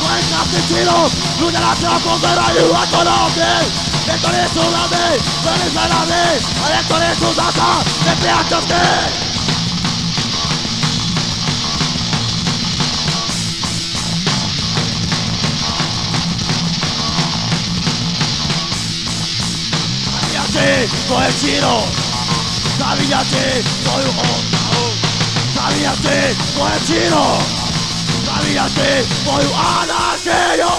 buen campesino Una nación contra y un autonomía Esto es un ave, no es un ave Esto es un data, de peachos que Poesino, sabíate, soy un honor, sabíate, poesino. Zabíjate tvoju anarchiu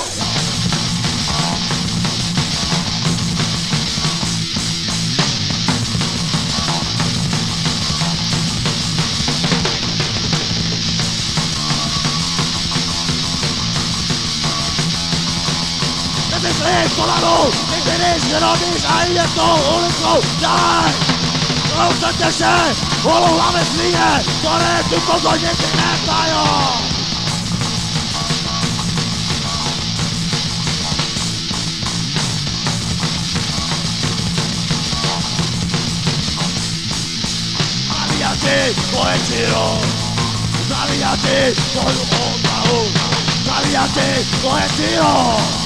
Myslíš pomalu, nikdy nic nerodíš a jdeš tou ulicou dál. Rozhodně se, volou hlavy svíně, které tu pozorníky neznají. Zabijate tvoje čiro Zabijate tvoju odmahu Zabijate tvoje čiro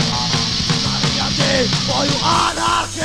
for you anarchy.